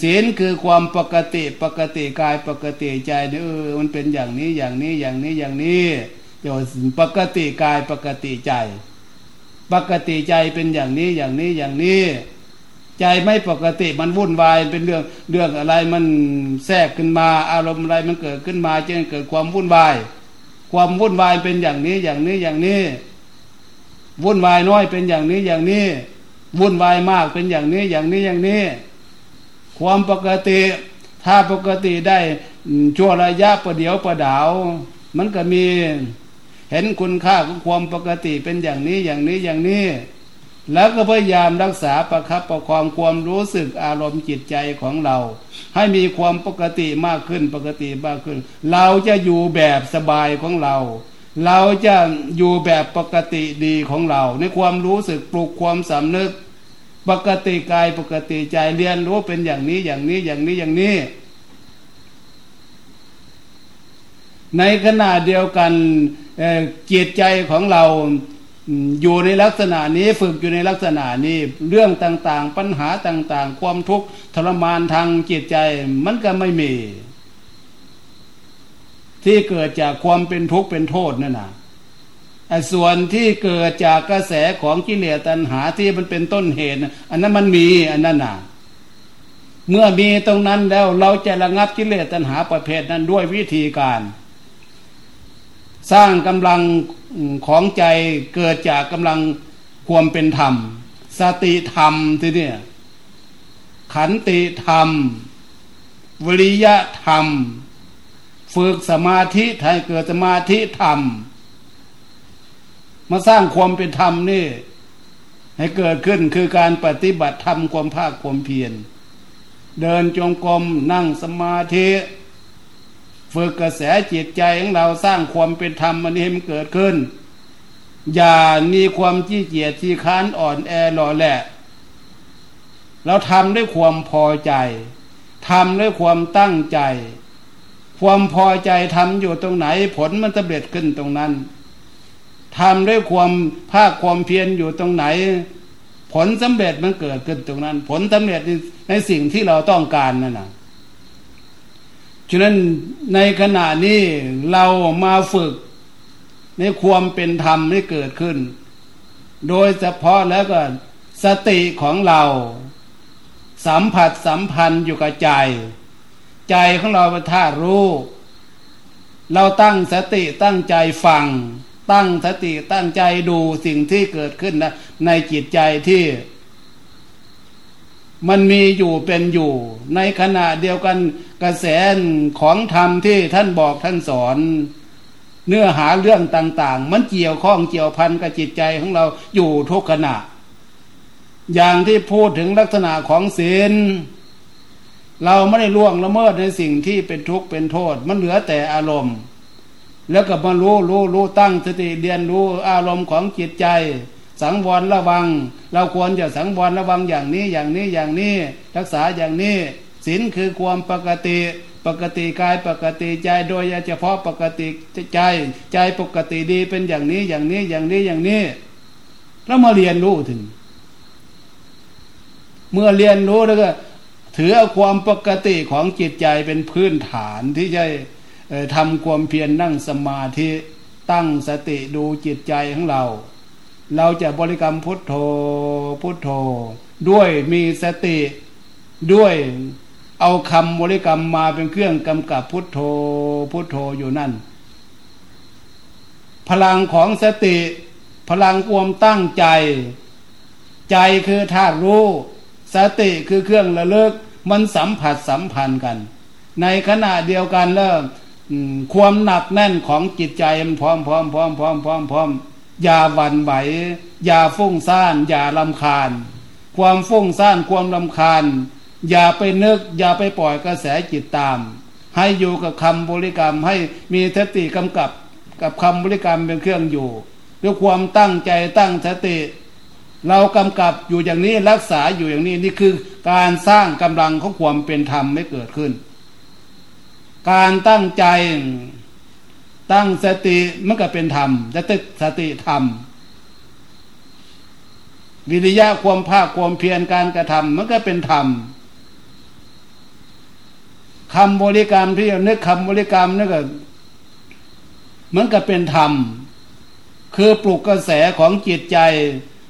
ศีลคือความปกติปกติกายปกติใจเนี่ยเออมันเป็นอย่างนี้อย่างนี้อย่างนี้อย่างนี้เดี๋ยวปกติกายปกติใจ ปกติใจเป็นอย่างนี้อย่างนี้อย่างนี้ ใจไม่ปกติมันวุ่นวายเป็นเรื่องเรื่องอะไรมันแทรกขึ้นมาอารมณ์อะไรมันเกิดขึ้นมาจึงเกิดความวุ่นวาย ความวุ่นวายเป็นอย่างนี้อย่างนี้อย่างนี้ วุ่นวายน้อยเป็นอย่างนี้อย่างนี้ วุ่นวายมากเป็นอย่างนี้อย่างนี้อย่างนี้ ความปกติ ถ้าปกติได้ชั่วระยะประเดียวประดาว มันก็มีเห็นคุณค่าของความปกติเป็นอย่างนี้อย่างนี้อย่างนี้ แล้วก็พยายามรักษาประคับประคองความรู้สึกอารมณ์จิตใจของเรา ให้มีความปกติมากขึ้นปกติมากขึ้น เราจะอยู่แบบสบายของเรา เราจะอยู่แบบปกติดีของเรา ในความรู้สึกปลุกความสำนึก ปกติกายปกติใจเรียนรู้เป็นอย่างนี้อย่างนี้อย่างนี้อย่างนี้ ในขณะเดียวกันจิตใจของเราอยู่ในลักษณะนี้ฝึกอยู่ในลักษณะนี้เรื่องต่างๆ ปัญหาต่างๆ ความทุกข์ทรมานทางจิตใจมันก็ไม่มี ที่เกิดจากความเป็นทุกข์เป็นโทษนั่นนะ ส่วนที่เกิดจากกระแสของกิเลสตัณหาที่มันเป็นต้นเหตุอันนั้นมันมีอันนั้นน่ะเมื่อมีตรงนั้นแล้วเราจะระงับกิเลสตัณหาประเภทนั้นด้วยวิธีการ สร้างกำลังของใจเกิดจากกำลังความเป็นธรรม สติธรรมที่เนี่ยขันติธรรม วิริยะธรรม ฝึกสมาธิให้เกิดสมาธิธรรม มาสร้างความเป็นธรรมนี่ ให้เกิดขึ้นคือการปฏิบัติธรรมความภาคความเพียรเดินจงกรมนั่งสมาธิฝึกกระแสจิตใจของเราสร้างความเป็นธรรมมันนี้ให้มันเกิดขึ้น อย่ามีความจี้เกียจที่ค้านอ่อนแอหล่อแหละเราทำด้วยความพอใจทำด้วยความตั้งใจ ความพอใจทำอยู่ตรงไหนผลมันจะเบ็ดขึ้นตรงนั้น ทำด้วยความภาคความเพียรอยู่ตรงไหน ผลสำเร็จมันเกิดขึ้นตรงนั้น ผลสำเร็จในสิ่งที่เราต้องการนั่นนะฉะนั้นในขณะนี้เรามาฝึกในความเป็นธรรมที่เกิดขึ้น โดยเฉพาะแล้วก็สติของเรา สัมผัสสัมพันธ์อยู่กับใจ ใจของเราเป็นธาตุรู้ เราตั้งสติตั้งใจฟัง ตั้งสติตั้งใจดูสิ่งที่เกิดขึ้นนะในจิตใจที่ มันมีอยู่เป็นอยู่ ในขณะเดียวกันกระแสของธรรมที่ท่านบอกท่านสอน เนื้อหาเรื่องต่าง ๆ มันเกี่ยวข้องเกี่ยวพันกับจิตใจของเราอยู่ทุกขณะ อย่างที่พูดถึงลักษณะของศีลเราไม่ได้ล่วงละเมิดในสิ่งที่เป็นทุกข์เป็นโทษ มันเหลือแต่อารมณ์ แล้วก็มารู้รู้รู้ตั้งสติเรียนรู้อารมณ์ของจิตใจ สังวรระวัง เราควรจะสังวรระวังอย่างนี้อย่างนี้อย่างนี้ รักษาอย่างนี้ศีลคือความปกติ ปกติกายปกติใจโดยเฉพาะปกติใจใจปกติดีเป็นอย่างนี้อย่างนี้อย่างนี้อย่างนี้แล้วมาเรียนรู้ถึง เมื่อเรียนรู้แล้วก็ถือเอาความปกติของจิตใจเป็นพื้นฐานที่ใจะ ทำความเพียรนนั่งสมาธิตั้งสติดูจิตใจของเรา เราจะบริกรรมพุทโธพุทโธ ด้วยมีสติด้วยเอาคำบริกรรมมาเป็นเครื่องกำกับพุทโธพุทโธอยู่นั่น พลังของสติ พลังความตั้งใจ ใจคือธาตุรู้ สติคือเครื่องระลึกมันสัมผัสสัมพันธ์กัน ในขณะเดียวกันเริ่ม ความหนักแน่นของจิตใจมันพร้อมพร้อมพร้อมพร้อมพร้อมพร้อมอย่าหวั่นไหวอย่าฟุ้งซ่านอย่าลำคาญ ความฟุ้งซ่านความลำคาญ อย่าไปนึก อย่าไปปล่อยกระแสจิตตาม ให้อยู่กับคำบริกรรมให้มีสติกำกับกับคำบริกรรมเป็นเครื่องอยู่ด้วยความตั้งใจตั้งสติ เรากำกับอยู่อย่างนี้รักษาอยู่อย่างนี้นี่คือการสร้างกำลังของความเป็นธรรมไม่เกิดขึ้น การตั้งใจตั้งสติมันก็เป็นธรรมจะติสติธรรม วิริยะความภาคความเพียรการกระทำมันก็เป็นธรรมคำบริกรรมที่เรานึกคำบริกรรมนั่นก็มันก็เป็นธรรม คือปลุกกระแสของจิตใจ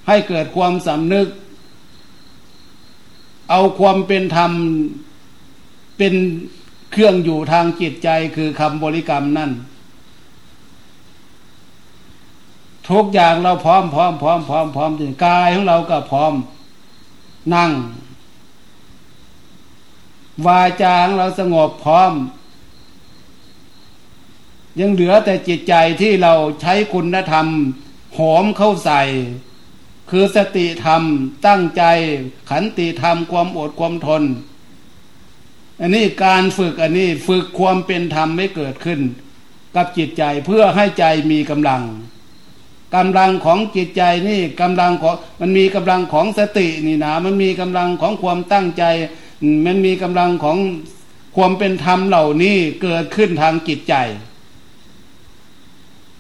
ให้เกิดความสำนึก เอาความเป็นธรรมเป็น เครื่องอยู่ทางจิตใจคือคำบริกรรมนั่น ทุกอย่างเราพร้อมพร้อมพร้อมพร้อมพร้อมจริงกายของเราก็พร้อม นั่ง วาจาของเราสงบพร้อม ยังเหลือแต่จิตใจที่เราใช้คุณธรรม หอมเข้าใส่คือสติธรรมตั้งใจขันติธรรมความอดความทน อันนี้การฝึกอันนี้ฝึกความเป็นธรรมไม่เกิดขึ้น กับจิตใจเพื่อให้ใจมีกำลังกำลังของจิตใจนี่กำลังของมันมีกำลังของสตินี่นะมันมีกำลังของความตั้งใจ มันมีกำลังของความเป็นธรรมเหล่านี้เกิดขึ้นทางจิตใจ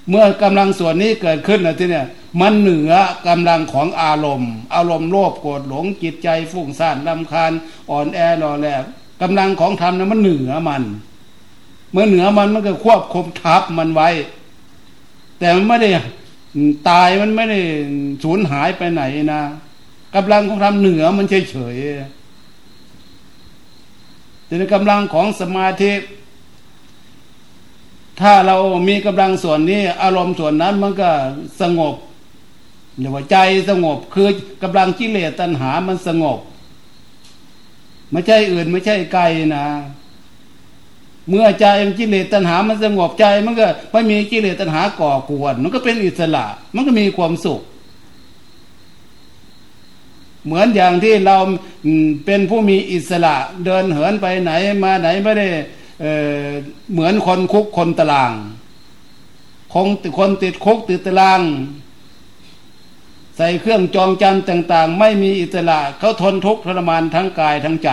เมื่อกำลังส่วนนี้เกิดขึ้นนะที่เนี่ยมันเหนือกำลังของอารมณ์ อารมณ์โลภโกรธหลงจิตใจฟุ้งซ่านลำคาญอ่อนแอหล่อแหลก กำลังของธรรมนั้นมันเหนือมัน เมื่อเหนือมันมันก็ควบคุมทับมันไว้ แต่มันไม่ได้ตายมันไม่ได้สูญหายไปไหนนะกำลังของธรรมเหนือมันเฉยเฉยแต่ในกำลังของสมาธิถ้าเรามีกำลังส่วนนี้ อารมณ์ส่วนนั้นมันก็สงบเรียว่าใจสงบคือกำลังกิเลสตัณหามันสงบ ไม่ใช่อื่นไม่ใช่ไกลนะเมื่อใจมันกิเลสตัณหา มันสงบใจ มันก็ไม่มีกิเลสตัณหาก่อกวน มันก็เป็นอิสระ มันก็มีความสุข เหมือนอย่างที่เราเป็นผู้มีอิสระเดินเหินไปไหนมาไหนไม่ได้เเหมือนคนคุกคนตาราง คงคนติดคุกติดตาราง ใส่เครื่องจองจำต่าง ๆ ไม่มีอิสระเขาทนทุกข์ทรมานทั้งกายทั้งใจ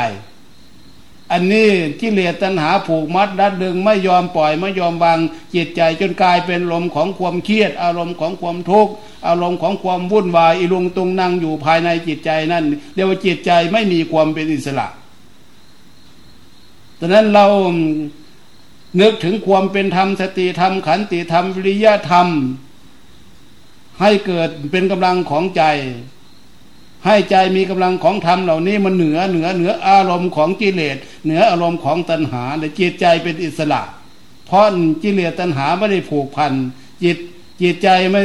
อันนี้กิเลสตัณหาผูกมัดดัดดึงไม่ยอมปล่อยไม่ยอมวางจิตใจจนกลายเป็นลมของความเครียด อารมณ์ของความทุกข์อารมณ์ของความวุ่นวายอีลุงตุงนั่งอยู่ภายในจิตใจนั่นเรียกว่าจิตใจไม่มีความเป็นอิสระดังนั้นเรานึกถึงความเป็นธรรมสติธรรมขันติธรรมวิริยะธรรม ให้เกิดเป็นกำลังของใจ ให้ใจมีกำลังของธรรมเหล่านี้มันเหนือเหนือเหนืออารมณ์ของกิเลสเหนืออารมณ์ของตัณหาแต่จิตใจเป็นอิสระ เพราะกิเลสตัณหาไม่ได้ผูกพันจิตจิตใจไม่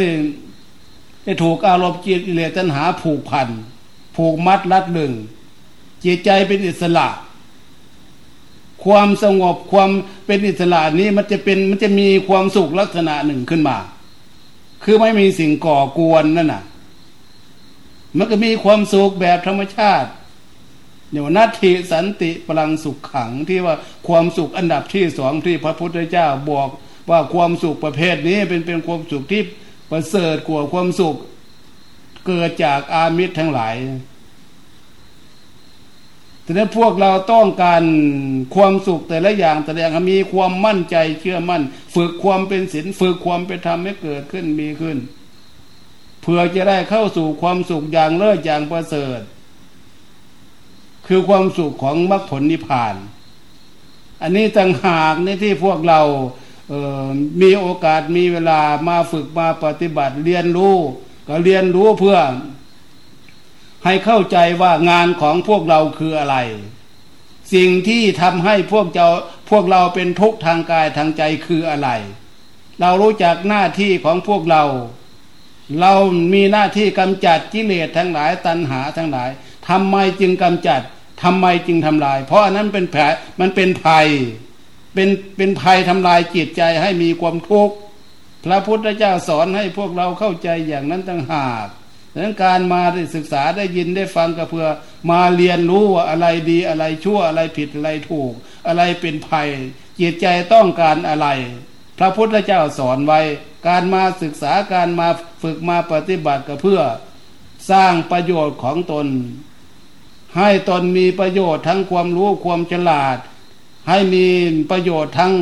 ได้ถูกอารมณ์กิเลสตัณหาผูกพันผูกมัดรัดลึงจิตใจเป็นอิสระ ความสงบความเป็นอิสระนี้มันจะเป็นมันจะมีความสุขลักษณะหนึ่งขึ้นมา คือไม่มีสิ่งก่อกวนนั่นน่ะ มันก็มีความสุขแบบธรรมชาติเดี๋ยวนาทีสันติพลังสุขขังที่ว่าความสุขอันดับที่สองที่พระพุทธเจ้าบอกว่าความสุขประเภทนี้เป็นเป็นความสุขที่ประเสริฐกว่าความสุข เกิดจากอามิตรทั้งหลาย แต่นั้นพวกเราต้องการความสุขแต่ละอย่างแต่ละอย่างมีความมั่นใจเชื่อมั่น ฝึกความเป็นศีลฝึกความเป็นธรรมให้เกิดขึ้นมีขึ้น เพื่อจะได้เข้าสู่ความสุขอย่างเลิศอย่างประเสริฐ คือความสุขของมรรคผลนิพพาน อันนี้ต่างหากในที่พวกเราเออมีโอกาสมีเวลามาฝึกมาปฏิบัติเรียนรู้ ก็เรียนรู้เพื่อ ให้เข้าใจว่างานของพวกเราคืออะไร สิ่งที่ทำให้พวกเจ้าพวกเราเป็นทุกข์ทางกายทางใจคืออะไร เรารู้จักหน้าที่ของพวกเรา เรามีหน้าที่กำจัดกิเลสทั้งหลายตัณหาทั้งหลายทำไมจึงกำจัดทำไมจึงทำลาย เพราะอันนั้นเป็นแผลมันเป็นภัยเป็นเป็นภัยทำลายจิตใจให้มีความทุกข์พระพุทธเจ้าสอนให้พวกเราเข้าใจอย่างนั้นต่างหาก ดังนั้นการมาได้ศึกษาได้ยินได้ฟังก็เพื่อมาเรียนรู้ว่าอะไรดีอะไรชั่วอะไรผิดอะไรถูก อะไรเป็นภัยจิตใจต้องการอะไร พระพุทธเจ้าสอนไว้ การมาศึกษาการมาฝึกมาปฏิบัติก็เพื่อสร้างประโยชน์ของตน ให้ตนมีประโยชน์ทั้งความรู้ความฉลาด ให้มีประโยชน์ทั้ง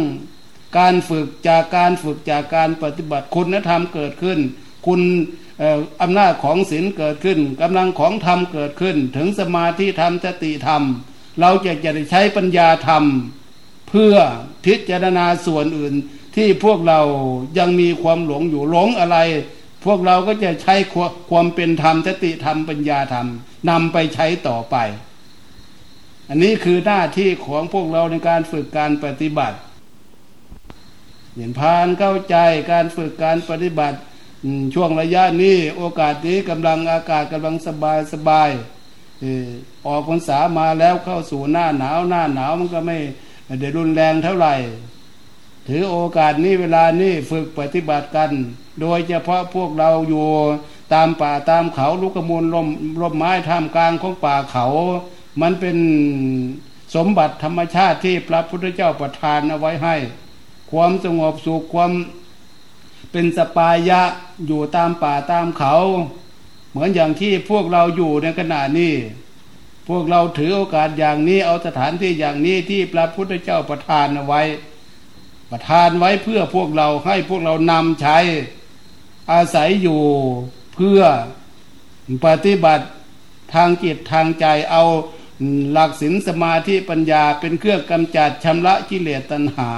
การฝึกจากการฝึกจากการปฏิบัติคุณธรรมเกิดขึ้น คุณอำนาจของศีลเกิดขึ้นกำลังของธรรมเกิดขึ้น ถึงสมาธิธรรมสติธรรม เราจะจะได้ใช้ปัญญาธรรม เพื่อพิจารณาส่วนอื่นที่พวกเรายังมีความหลงอยู่หลงอะไร พวกเราก็จะใช้ความเป็นธรรมสติธรรมปัญญาธรรมนำไปใช้ต่อไป อันนี้คือหน้าที่ของพวกเราในการฝึกการปฏิบัติเห็นพานเข้าใจการฝึกการปฏิบัติ ช่วงระยะนี้โอกาสนี้กำลังอากาศกำลังสบายสบายออกพรรษามาแล้วเข้าสู่หน้าหนาวหน้าหนาวมันก็ไม่เดือดรุนแรงเท่าไหร่ ถือโอกาสนี้เวลานี้ฝึกปฏิบัติกัน โดยเฉพาะพวกเราอยู่ตามป่าตามเขาลูกมูลลมลมไม้ท่ามกลางของป่าเขา มันเป็นสมบัติธรรมชาติที่พระพุทธเจ้าประทานเอาไว้ให้ ความสงบสุขความ เป็นสปายะอยู่ตามป่าตามเขา เหมือนอย่างที่พวกเราอยู่ในขณะนี้ พวกเราถือโอกาสอย่างนี้เอาสถานที่อย่างนี้ที่พระพุทธเจ้าประทานเอาไว้ ประทานไว้เพื่อพวกเราให้พวกเรานำใช้อาศัยอยู่เพื่อปฏิบัติทางจิตทางใจเอาหลักศีลสมาธิปัญญาเป็นเครื่องกำจัดชำระกิเลสตัณหา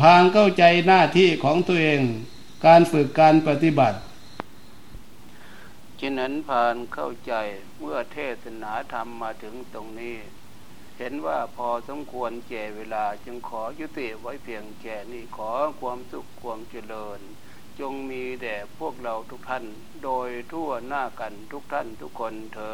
พางเข้าใจหน้าที่ของตัวเอง การฝึกการปฏิบัติฉะนั้นพานเข้าใจเมื่อเทศนาธรรมมาถึงตรงนี้ เห็นว่าพอสมควรแก่เวลาจึงขอยุติไว้เพียงแค่นี้ขอความสุขความเจริญ จงมีแด่พวกเราทุกท่าน โดยทั่วหน้ากันทุกท่านทุกคนเทอ